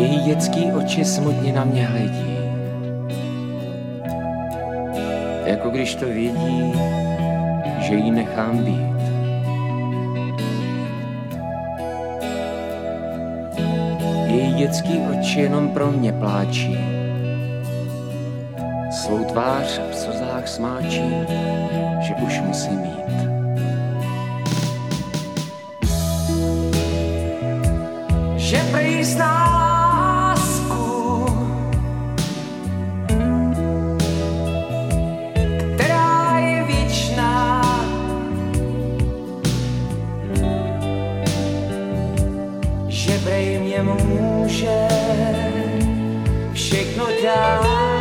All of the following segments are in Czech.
Její dětský oči smutně na mě hledí. Jako když to vědí, že jí nechám být. Její dětský oči jenom pro mě pláčí. Svou tvář v slzách smáčí, že už musím mít. Že prý lásku, mě může všechno dát.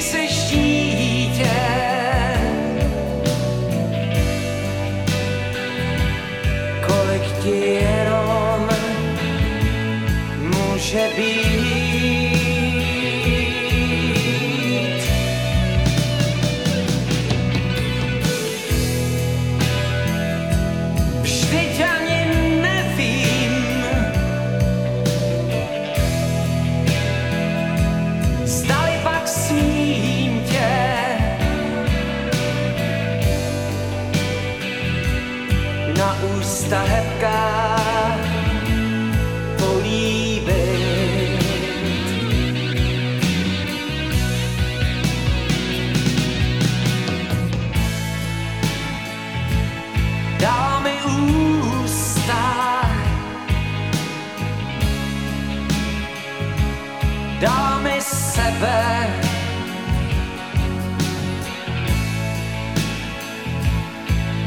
Seš dítě. Kolik ti jenom může být. Ústa hebká políbit. Dala mi ústa, dala mi sebe,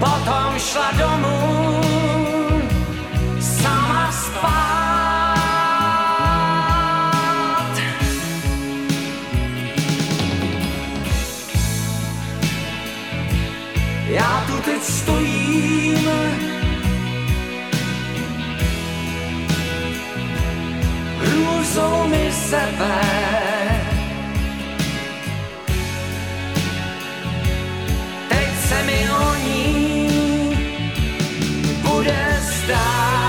potom šla domů sama spát. Já tu teď stojím, hrůzou mi sebe. Teď